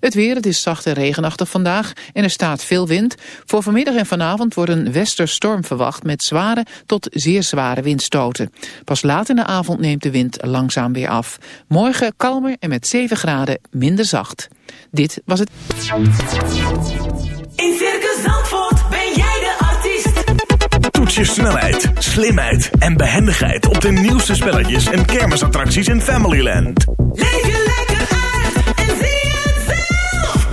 Het weer, het is zacht en regenachtig vandaag en er staat veel wind. Voor vanmiddag en vanavond wordt een westerstorm verwacht met zware tot zeer zware windstoten. Pas laat in de avond neemt de wind langzaam weer af. Morgen kalmer en met 7 graden minder zacht. Dit was het... In Circus Zandvoort ben jij de artiest. Toets je snelheid, slimheid en behendigheid op de nieuwste spelletjes en kermisattracties in Familyland. Leef je lekker uit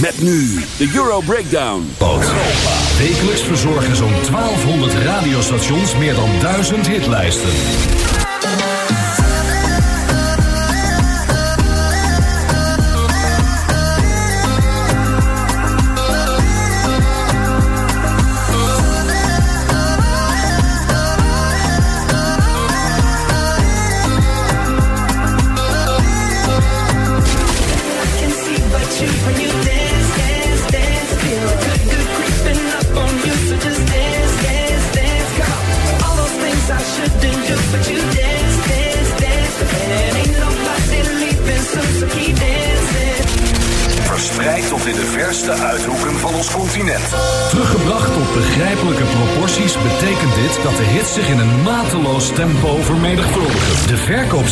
Met nu de Euro Breakdown. Wekelijks verzorgen zo'n 1200 radiostations meer dan 1000 hitlijsten.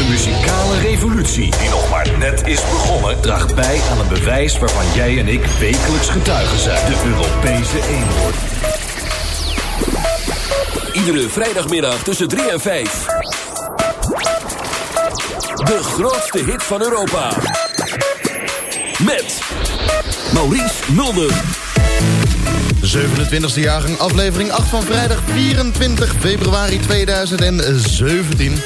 De muzikale revolutie, die nog maar net is begonnen, draagt bij aan een bewijs waarvan jij en ik wekelijks getuigen zijn. De Europese eenhoorn. Iedere vrijdagmiddag tussen 3 en 5. De grootste hit van Europa. Met Maurice Mulder. 27e jaargang, aflevering 8 van vrijdag 24 februari 2017.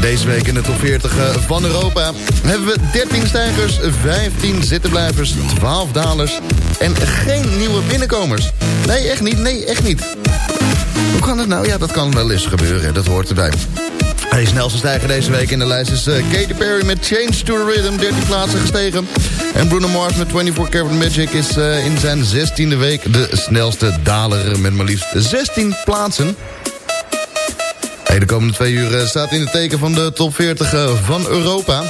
Deze week in de top 40 van Europa hebben we 13 stijgers, 15 zittenblijvers, 12 dalers en geen nieuwe binnenkomers. Nee, echt niet, nee, echt niet. Hoe kan het nou? Ja, dat kan wel eens gebeuren, dat hoort erbij. Hij snelste stijger deze week in de lijst is uh, Katy Perry met Change to the Rhythm, 13 plaatsen gestegen. En Bruno Mars met 24 Karat Magic is uh, in zijn 16e week de snelste daler met maar liefst 16 plaatsen. De komende twee uur uh, staat in het teken van de top 40 van Europa.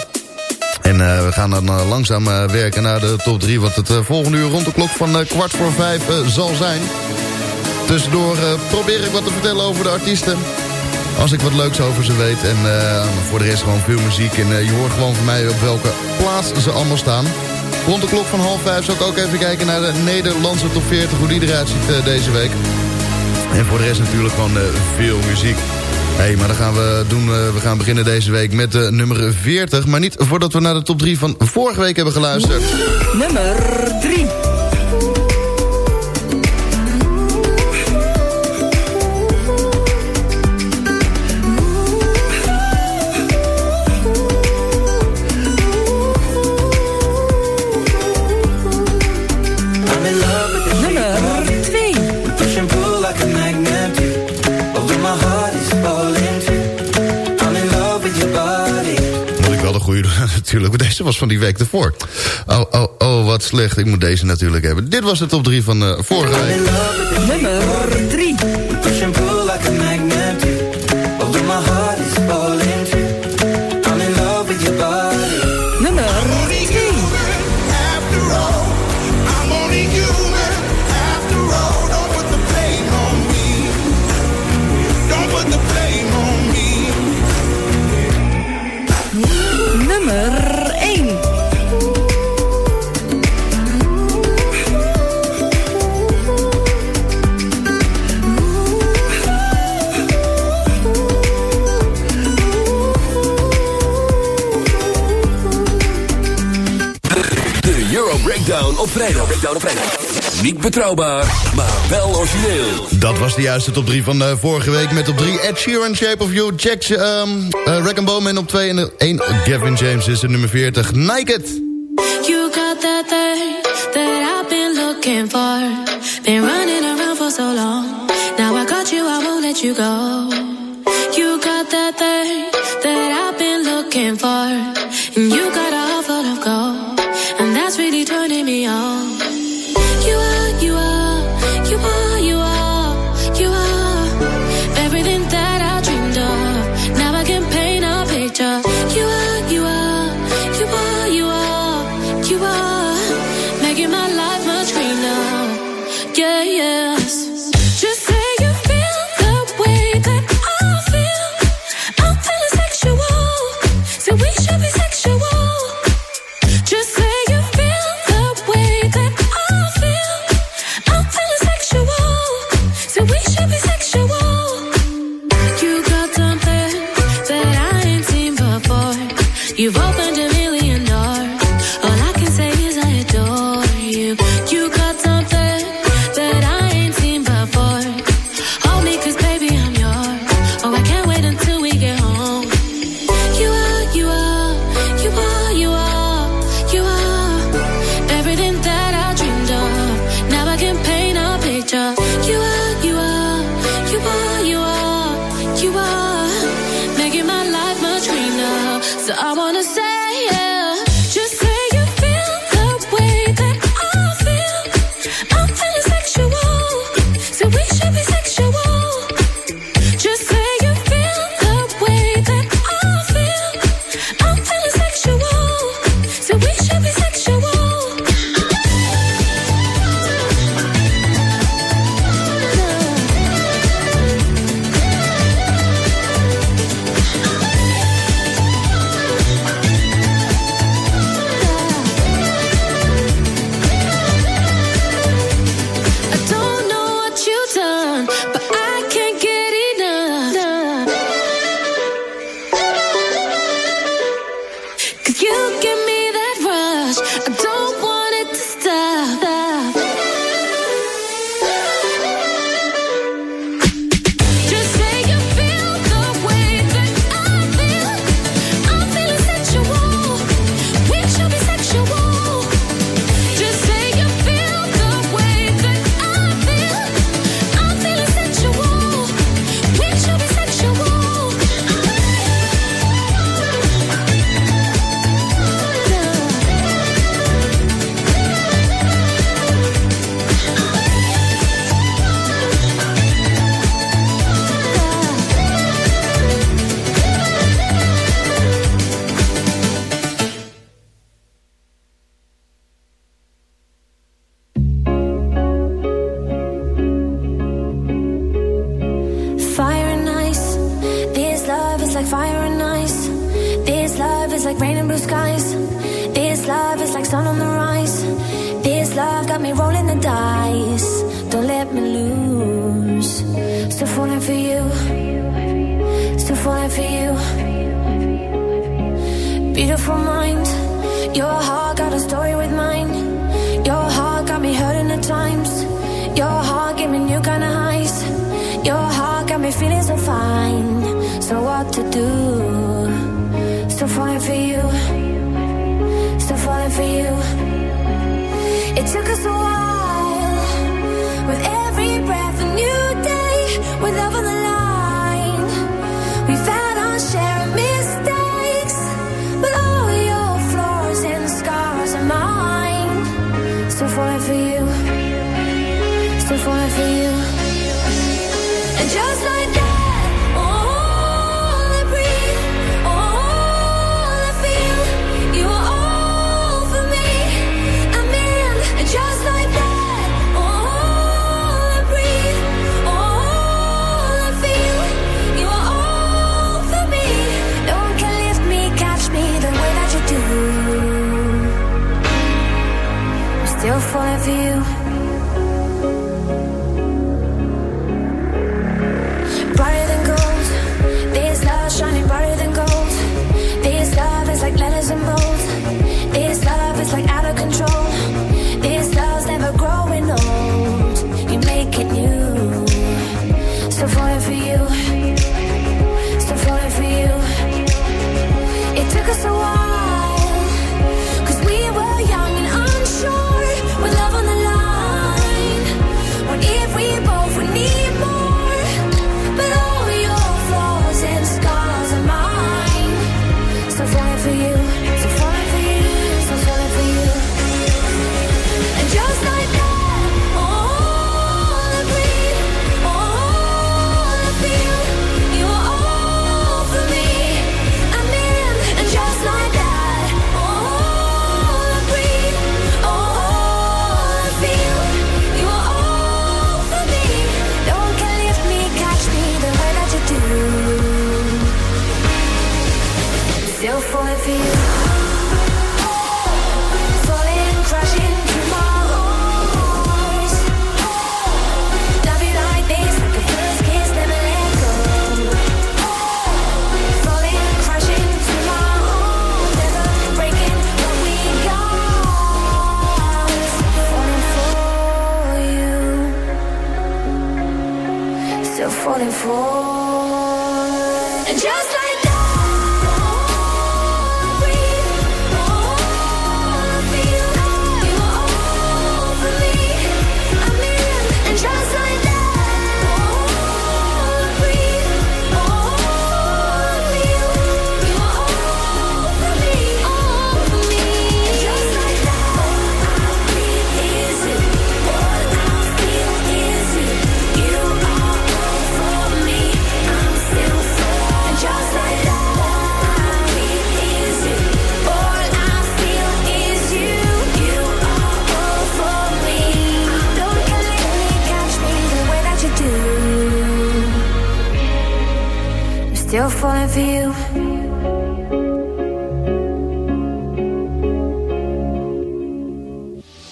En we gaan dan langzaam werken naar de top 3, wat het volgende uur rond de klok van kwart voor vijf zal zijn. Tussendoor probeer ik wat te vertellen over de artiesten. Als ik wat leuks over ze weet. En voor de rest gewoon veel muziek. En je hoort gewoon van mij op welke plaats ze allemaal staan. Rond de klok van half vijf zal ik ook even kijken naar de Nederlandse top 40. Hoe die eruit ziet deze week. En voor de rest natuurlijk gewoon veel muziek. Hey, maar dan gaan we doen. we gaan beginnen deze week met de nummer 40. Maar niet voordat we naar de top 3 van vorige week hebben geluisterd. Nummer 3. Deze was van die week ervoor. Oh, oh, oh, wat slecht. Ik moet deze natuurlijk hebben. Dit was de top 3 van uh, vorige week. Betrouwbaar, maar wel origineel. Dat was de juiste top 3 van uh, vorige week. Met op 3 Ed Sheeran, Shape of You, Jack, um, uh, Rack Bowman op 2 en 1 Gavin James is de nummer 40. Naked. You got that thing that I've been looking for. Been running around for so long. Now I got you, I won't let you go. You got that thing that I've been looking for. And you got a heart full of gold. And that's really turning me on.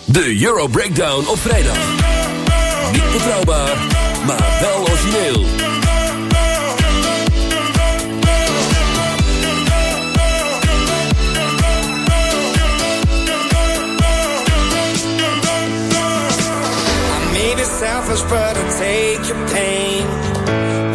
De Euro Breakdown op vrijdag. Niet betrouwbaar, maar wel origineel. I made a selfish, but I take your pain.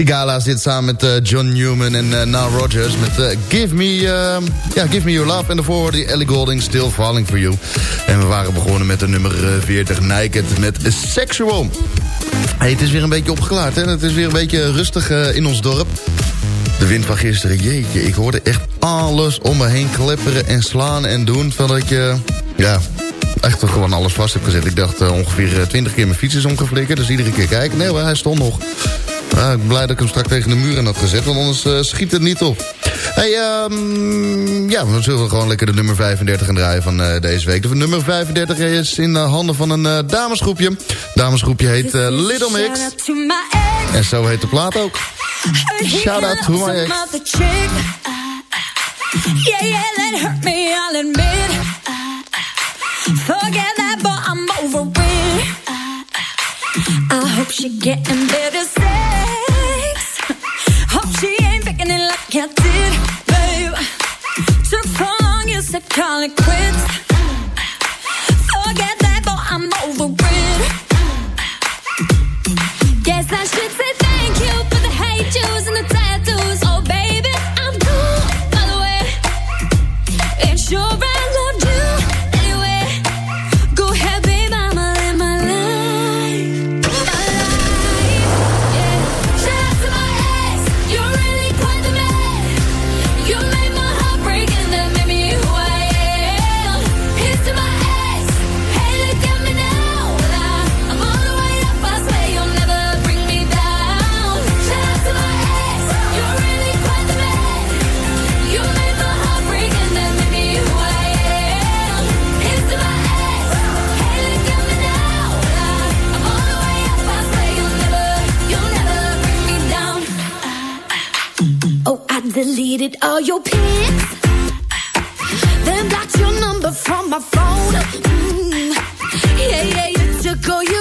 Sigala zit samen met eh, John Newman en uh, Nile Rodgers met eh, Give, Me, eh, ja, Give Me Your Love. En daarvoor die Ellie Golding, Still Falling For You. En we waren begonnen met de nummer eh, 40, Naked, met Sexual. Het is weer een beetje opgeklaard, hè? Het is weer een beetje rustig in ons dorp. De wind van gisteren, jeetje, ik hoorde echt alles om me heen klepperen en slaan en doen. Dat je, ja, echt gewoon alles vast heb gezet. Ik dacht ongeveer twintig keer mijn fiets is omgeflikkerd. Dus iedere keer kijken. Nee hoor, hij stond nog. Ah, ik ben blij dat ik hem strak tegen de muren had gezet. Want anders eh, schiet het niet op. Hey, ehm, ja, we zullen gewoon lekker de nummer 35 gaan draaien van eh, deze week. De nummer 35 is in de handen van een eh, damesgroepje. Damesgroepje heet Little Mix. En zo heet de plaat ook. Shout out to my ex. Yeah, yeah, that hurt me, I'll admit. Forget that, but I'm over it. I hope she getting better I did, babe. Took so long, you said call it quits. deleted all your pics, then blocked your number from my phone. Mm. Yeah, yeah, you took all your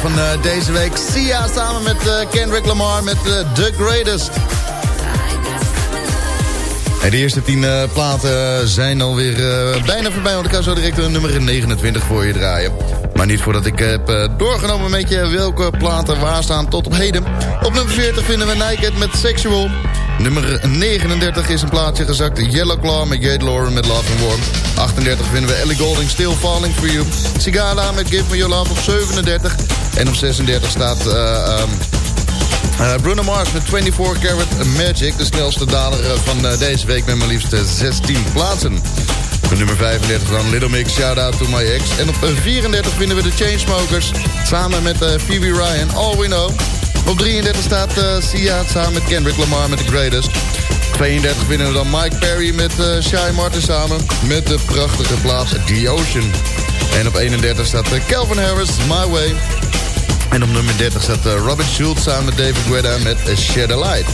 van uh, deze week. Sia samen met uh, Kendrick Lamar met uh, The Greatest. De eerste 10 platen zijn alweer bijna voorbij. Want ik kan zo direct een nummer 29 voor je draaien. Maar niet voordat ik heb doorgenomen met je welke platen waar staan tot op heden. Op nummer 40 vinden we Naked met Sexual. Nummer 39 is een plaatsje gezakt. Yellow Claw met Gate Lauren met Love and Warm. 38 vinden we Ellie Golding Still Falling For You. Sigala met Give Me Your Love op 37. En op 36 staat... Uh, um, uh, Bruno Mars met 24 Karat Magic. De snelste daler uh, van uh, deze week met maar liefst 16 plaatsen. Op nummer 35 dan Little Mix, Shout Out To My Ex. En op 34 vinden we de Chainsmokers. Samen met Phoebe Ryan, All We Know. Op 33 staat uh, Sia samen met Kendrick Lamar met The Greatest. 32 winnen we dan Mike Perry met uh, Shy Martin samen. Met de prachtige plaats The Ocean. En op 31 staat uh, Calvin Harris, My Way. En op nummer 30 staat uh, Robert Schultz samen met David Guetta met A Shed a Light.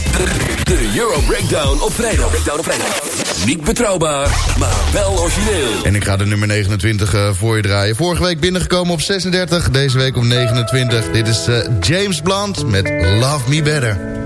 De Euro Breakdown op vrijdag. Breakdown op vrijdag. Niet betrouwbaar, maar wel origineel. En ik ga de nummer 29 uh, voor je draaien. Vorige week binnengekomen op 36, deze week op 29. Dit is James Blunt met Love Me Better.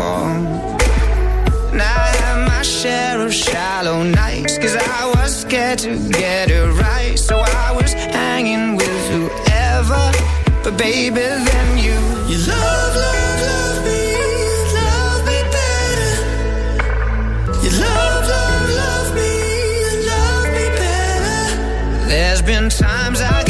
Now I have my share of shallow nights Cause I was scared to get it right. So I was hanging with whoever. But baby, then you You love, love, love me Love me better. You love, love, love me Love me better. There's been times I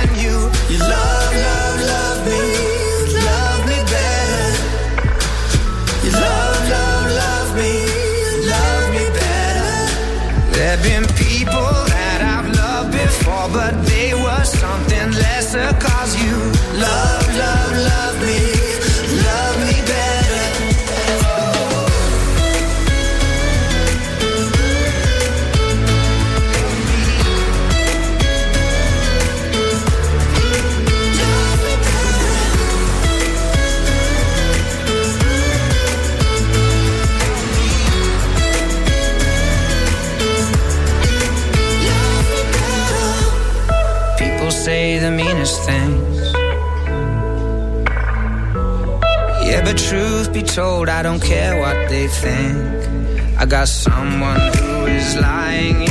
been people that I've loved before, but they were something lesser. Cause you love, love, love me. Think. I got someone who is lying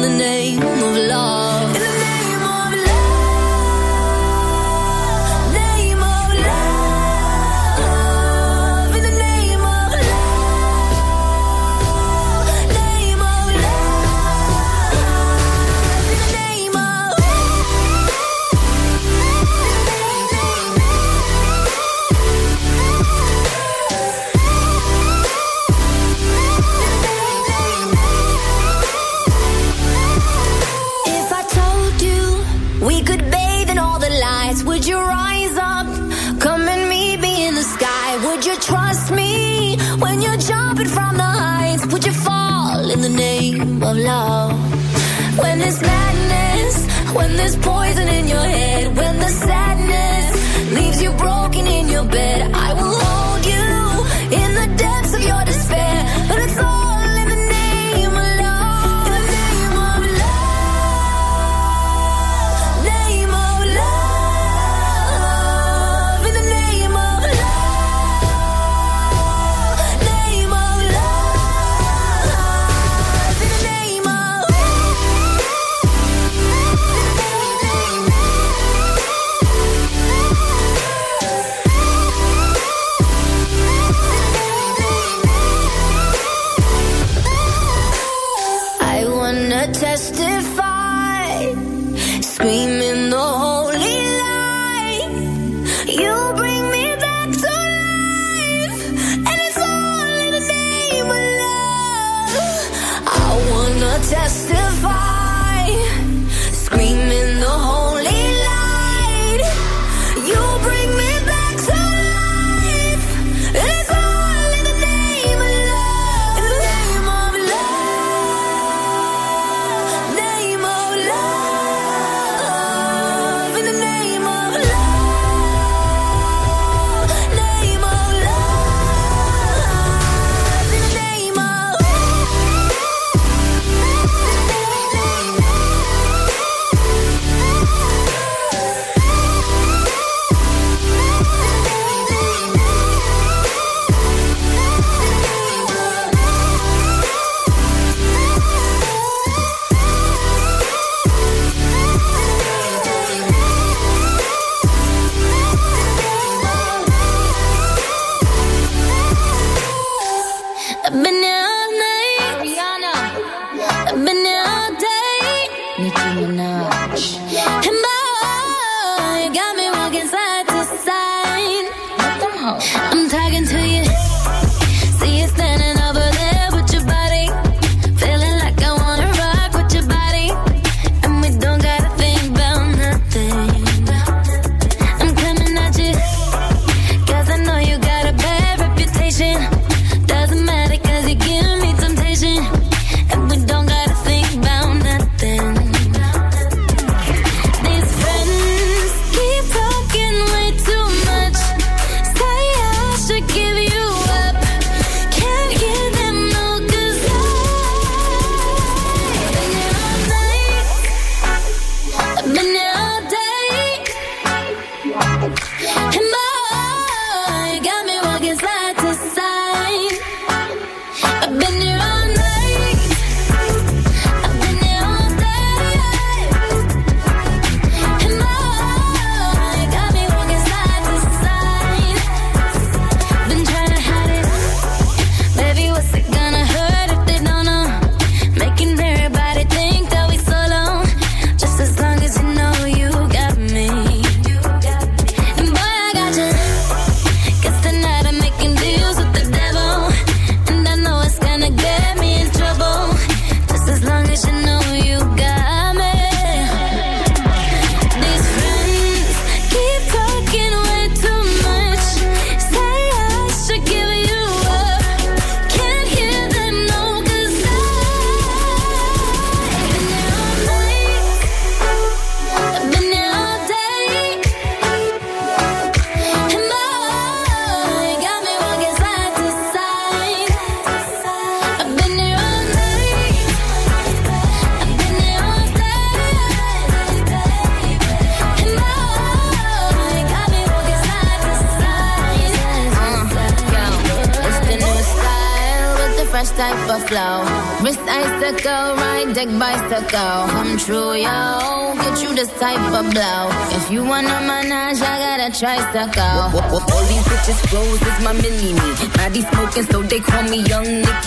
the name of love. when there's poison in your head.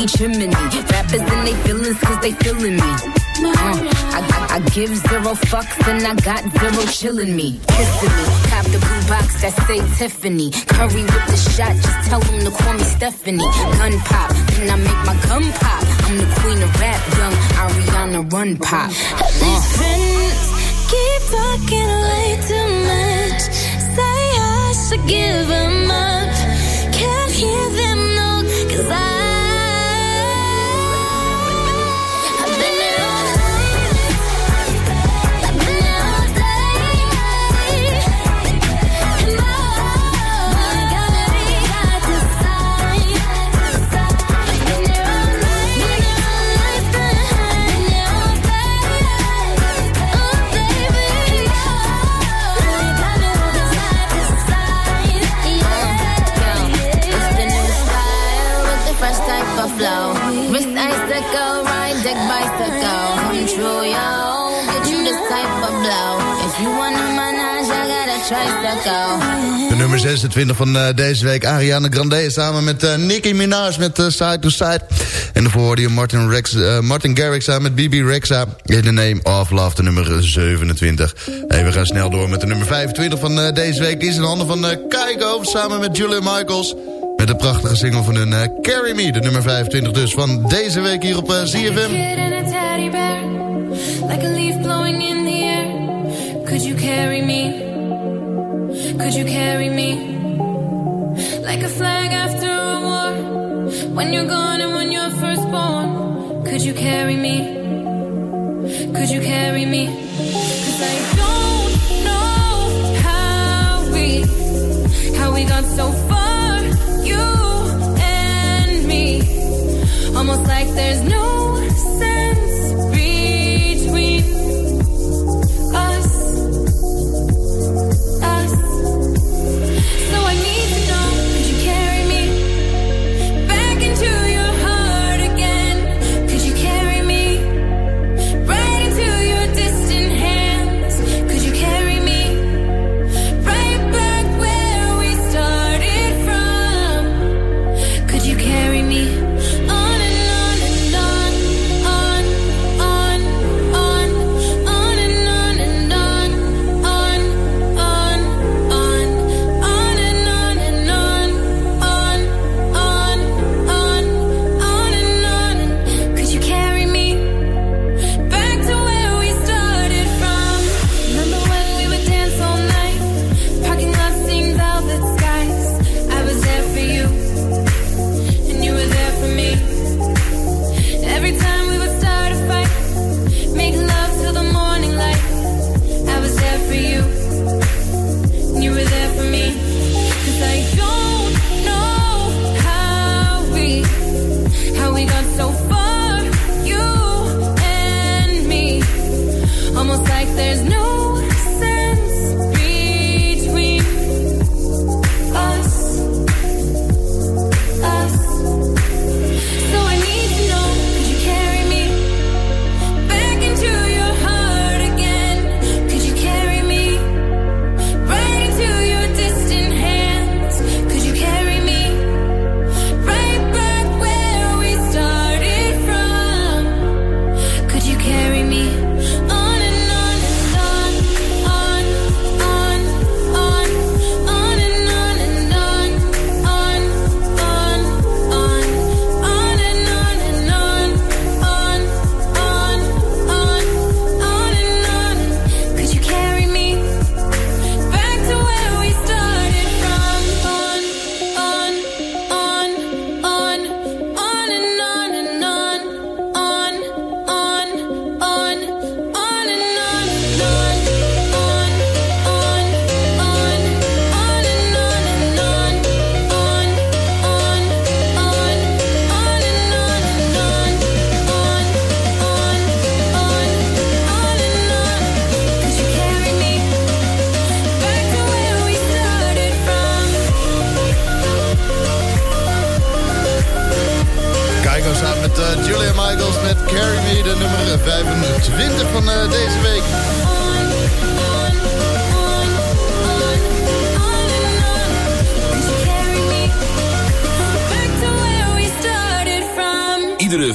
Nicky Chimney. Rappers in they feelings, cause they feeling me. Uh, I, I, I give zero fucks and I got zero chillin' me. Kissing me. Cop the blue box that say Tiffany. Curry with the shot, just tell them to call me Stephanie. Gun pop, then I make my gun pop. I'm the queen of rap, young Ariana Run Pop. These friends keep talking way too much. Say I should give 'em De nummer 26 van eh, deze week, Ariana Grande... samen met eh, Nicki Minaj met eh, Side to Side. En daarvoor hoorde je Martin, Rex, Martin Garrix samen met BB Rexa... in the Name of Love, de nummer 27. Hey, we gaan snel door met de nummer 25 van deze week. Die is in handen van Kygo samen met Julia Michaels... met de prachtige single van hun Carry Me, de nummer 25 dus... van deze week hier op ZFM. like a leaf blowing in the air. Could you carry me? Could you carry me? Like a flag after a war. When you're gone and when you're first born. Could you carry me? Could you carry me? 'Cause I don't know how we, how we got so far. You and me. Almost like there's no sense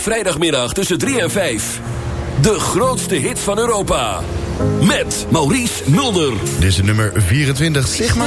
vrijdagmiddag tussen 3 en 5. De grootste hit van Europa. Met Maurice Mulder. Dit is de nummer 24, Sigma.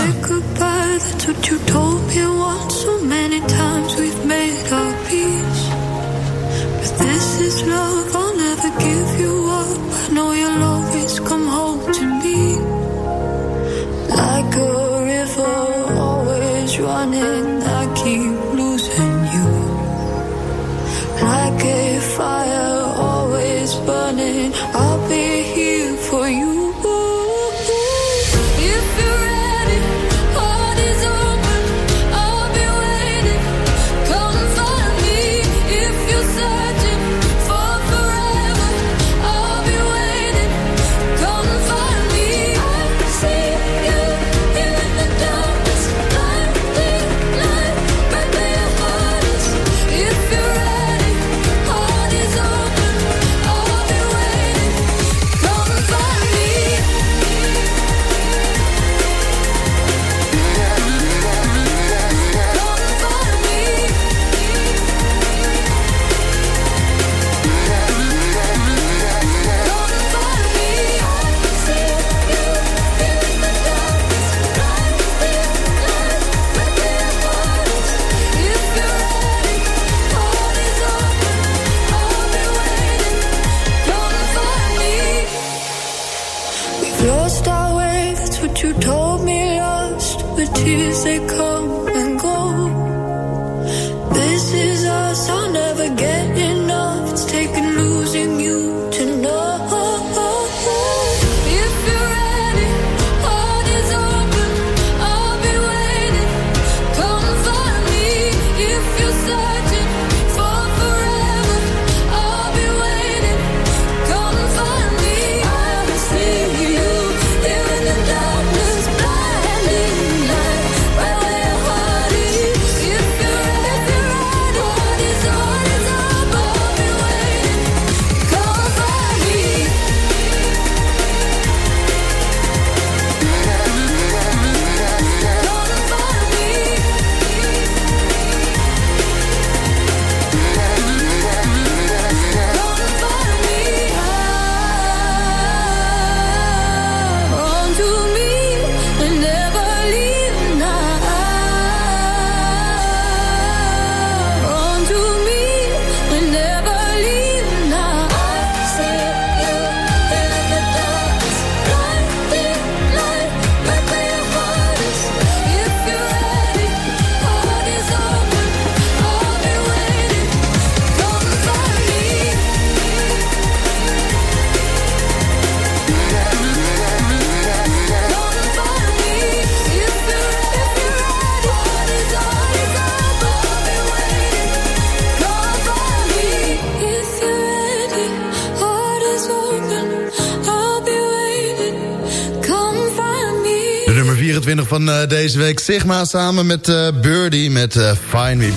Van eh, deze week. Sigma samen met eh, Birdie met eh, Find Me.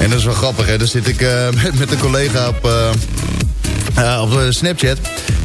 En dat is wel grappig, hè. Dan zit ik met, met een collega op... op Snapchat.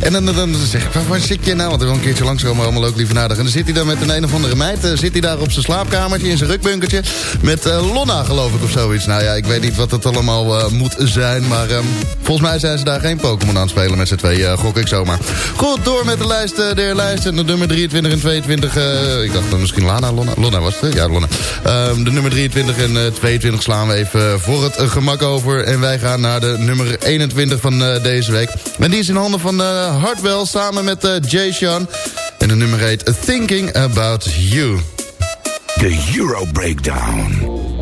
En dan, dan, zeg ik, waar, zit je nou? Want ik wil een keertje langskomen, allemaal leuk lieve nadig. En dan zit hij dan met een een of andere meid. eh, zit hij daar op zijn slaapkamertje, in zijn rukbunkertje. Met eh, Lonna, geloof ik, of zoiets. Nou ja, ik weet niet wat het allemaal eh, moet zijn. Maar ehm, volgens mij zijn ze daar geen Pokémon aan het spelen met z'n twee. gok ik zomaar. Goed, door met de lijst eh, der lijsten. De nummer 23 en 22. eh, ik dacht misschien Lana, Lonna. Lonna was het? Ja, Lonna. Ehm, de nummer 23 en eh, 22 slaan we even voor het gemak over. En wij gaan naar de nummer 21 van deze week. En die is in handen van Hartwell samen met eh Jay Sean. En de nummer heet Thinking About You. De Euro Breakdown.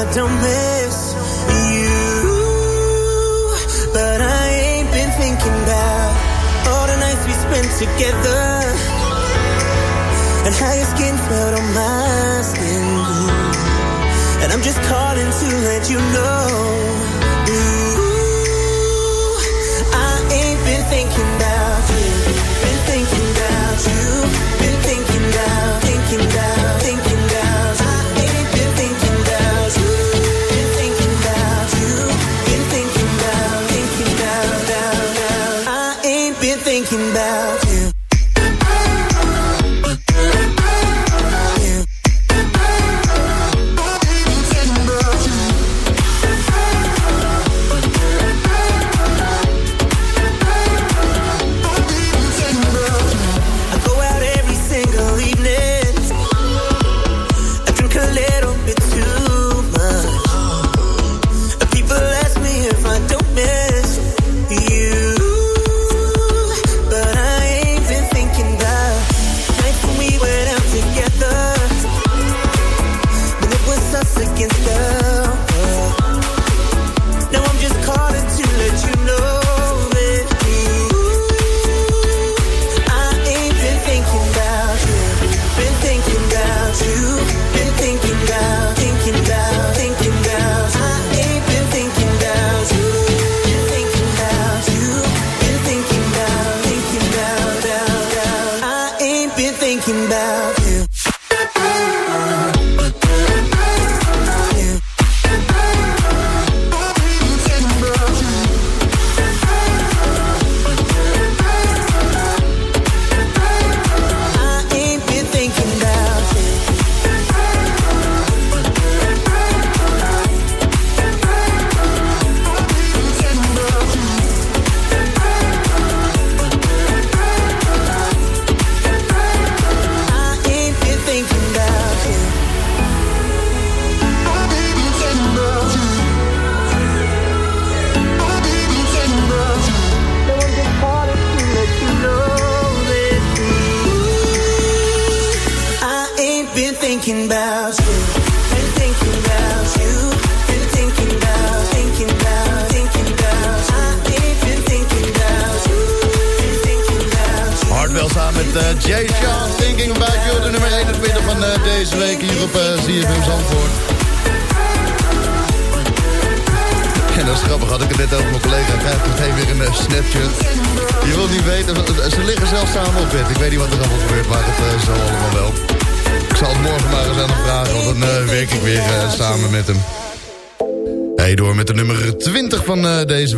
I don't miss you. But I ain't been all the nights we spent together and how your skin felt on my skin. And I'm just calling to let you know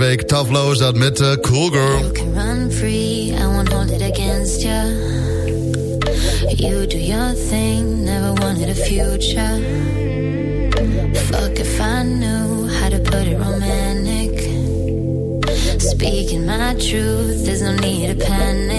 week. Tough Low is dat met uh, Cool Girl. You can run free, I won't hold it against you. You do your thing, never wanted a future. Fuck if I knew how to put it romantic. Speaking my truth, there's no need to panic.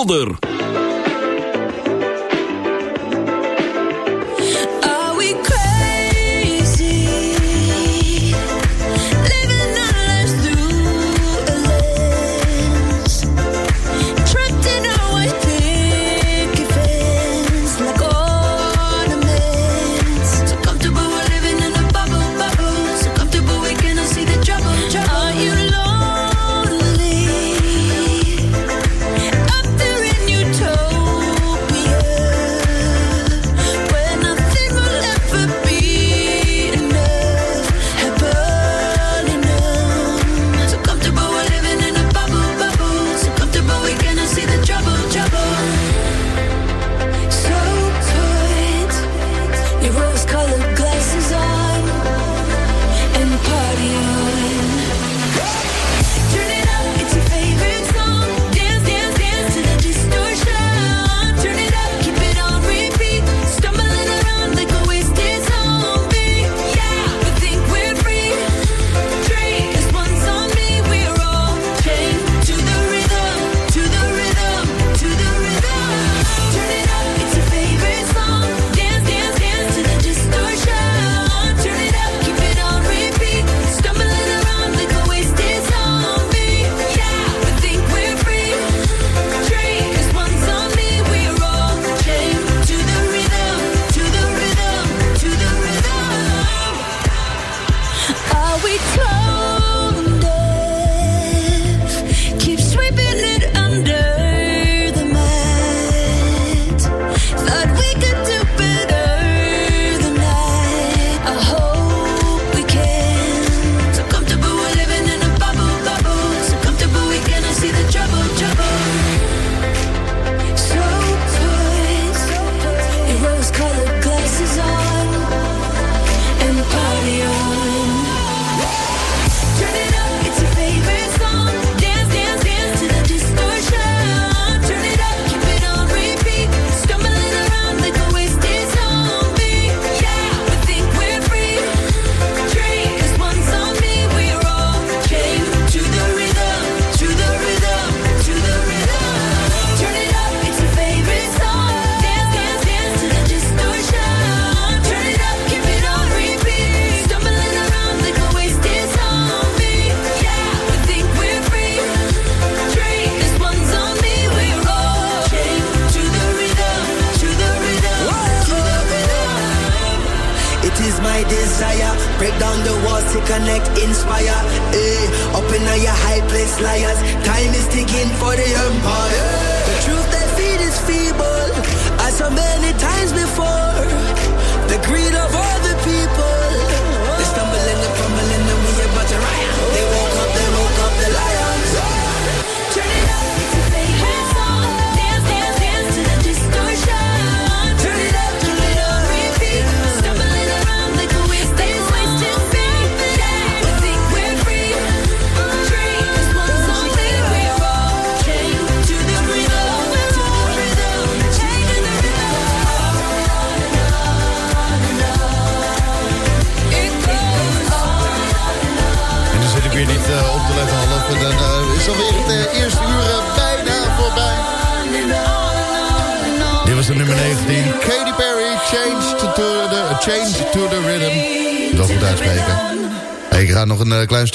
Helder.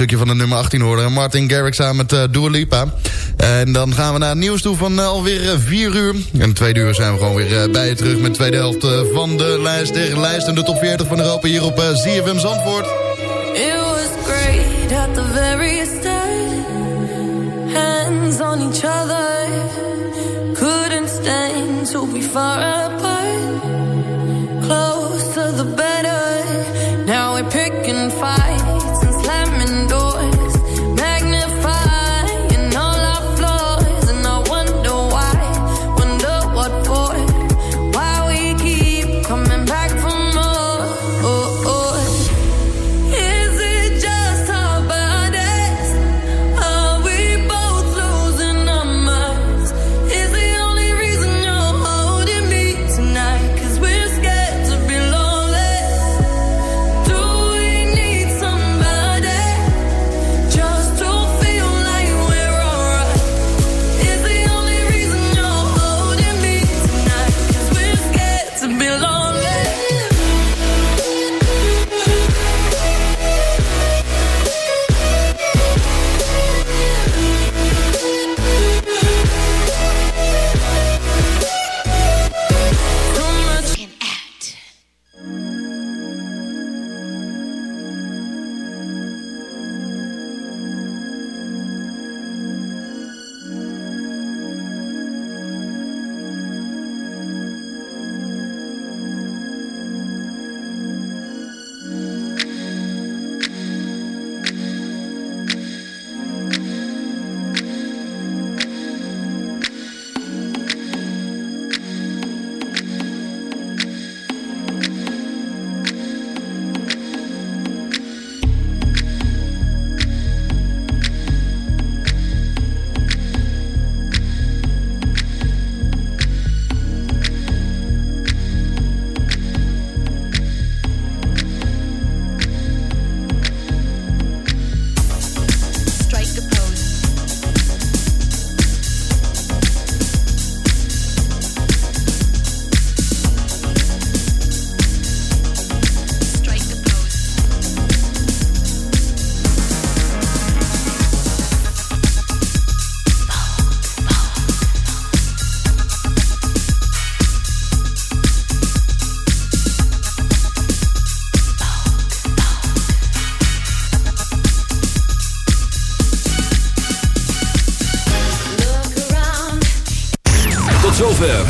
stukje van de nummer 18 horen. Martin Garrix samen met uh, Dua Lipa. En dan gaan we naar het nieuws toe van uh, alweer eh, 4 uur. En tweede uur zijn we gewoon weer bij je terug met de tweede helft van de lijst. De lijst en de top 40 van Europa hier op ZFM Zandvoort. It was great at the very start. Hands on each other. Couldn't stand to be far apart. Closer the better. Now we're picking fights.